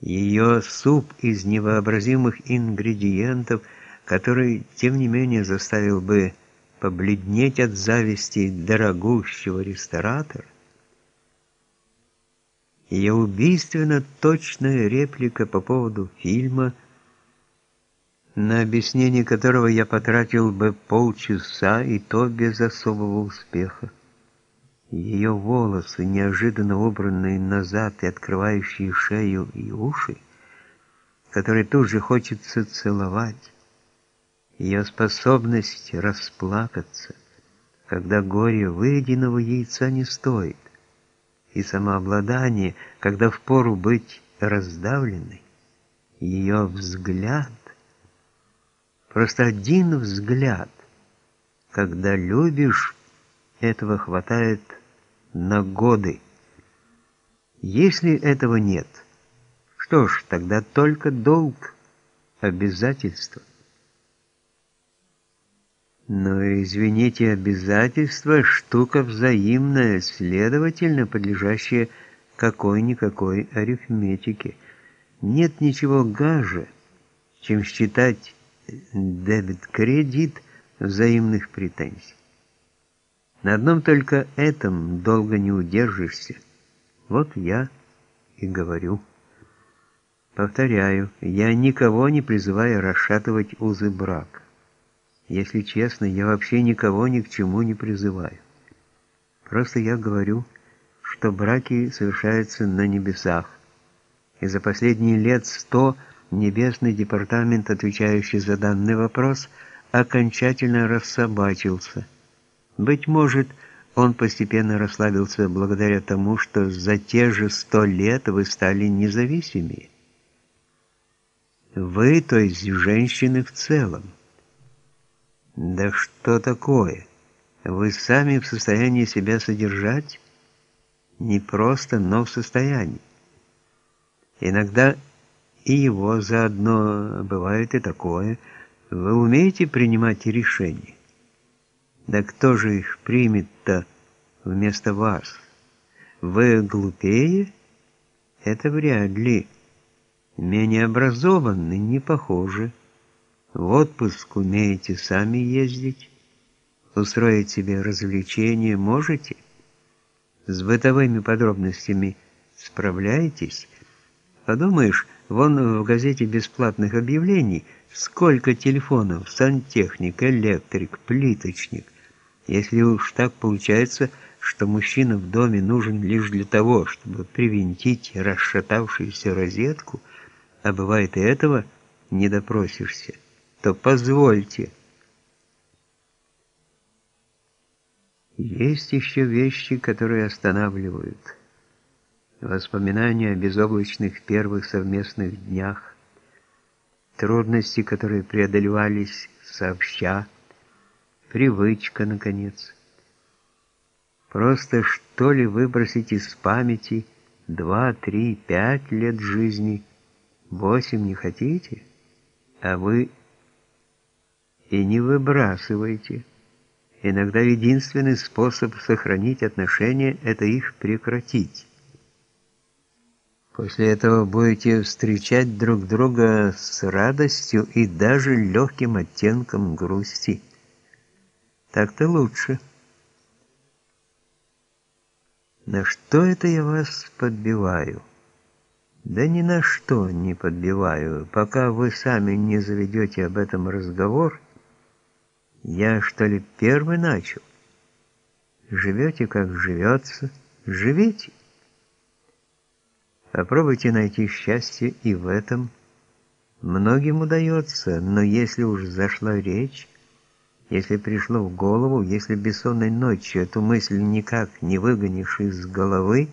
Ее суп из невообразимых ингредиентов, который, тем не менее, заставил бы побледнеть от зависти дорогущего ресторатора. Ее убийственно точная реплика по поводу фильма, на объяснение которого я потратил бы полчаса, и то без особого успеха. Ее волосы, неожиданно убранные назад и открывающие шею и уши, которые тут же хочется целовать, ее способность расплакаться, когда горе выеденного яйца не стоит, и самообладание, когда впору быть раздавленной, ее взгляд, просто один взгляд, когда любишь, этого хватает на годы. Если этого нет, что ж, тогда только долг, обязательство. Но, извините, обязательство – штука взаимная, следовательно, подлежащая какой-никакой арифметике. Нет ничего гаже, чем считать дебет-кредит взаимных претензий. На одном только этом долго не удержишься. Вот я и говорю. Повторяю, я никого не призываю расшатывать узы брака. Если честно, я вообще никого ни к чему не призываю. Просто я говорю, что браки совершаются на небесах. И за последние лет сто Небесный департамент, отвечающий за данный вопрос, окончательно рассобачился – быть может, он постепенно расслабился благодаря тому, что за те же сто лет вы стали независимее. Вы, то есть женщины в целом. Да что такое? Вы сами в состоянии себя содержать? Не просто, но в состоянии. Иногда и его заодно бывает и такое. Вы умеете принимать решения? Да кто же их примет-то вместо вас? Вы глупее? Это вряд ли. Менее образованный, не похоже. В отпуск умеете сами ездить? Устроить себе развлечения можете? С бытовыми подробностями справляетесь? Подумаешь, вон в газете бесплатных объявлений сколько телефонов, сантехник, электрик, плиточник. Если уж так получается, что мужчина в доме нужен лишь для того, чтобы привинтить расшатавшуюся розетку, а бывает и этого не допросишься, то позвольте. Есть еще вещи, которые останавливают. Воспоминания о безоблачных первых совместных днях, трудности, которые преодолевались сообща, привычка, наконец. Просто что ли выбросить из памяти два, три, пять лет жизни, восемь не хотите, а вы и не выбрасываете. Иногда единственный способ сохранить отношения – это их прекратить. После этого будете встречать друг друга с радостью и даже легким оттенком грусти. Так-то лучше. На что это я вас подбиваю? Да ни на что не подбиваю. Пока вы сами не заведете об этом разговор, я что ли первый начал? Живете как живется, живите. Попробуйте найти счастье и в этом. Многим удается, но если уж зашла речь, если пришло в голову, если бессонной ночью эту мысль никак не выгонишь из головы,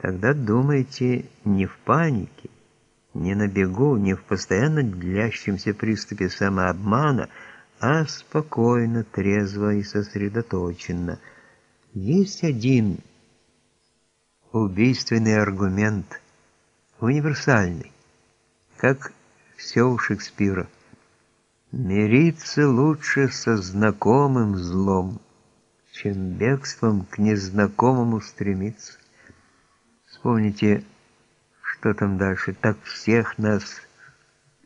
тогда думайте не в панике, не на бегу, не в постоянно длящемся приступе самообмана, а спокойно, трезво и сосредоточенно. Есть один убийственный аргумент, универсальный, как все у Шекспира – Мириться лучше со знакомым злом, чем бегством к незнакомому стремиться. Вспомните, что там дальше? Так всех нас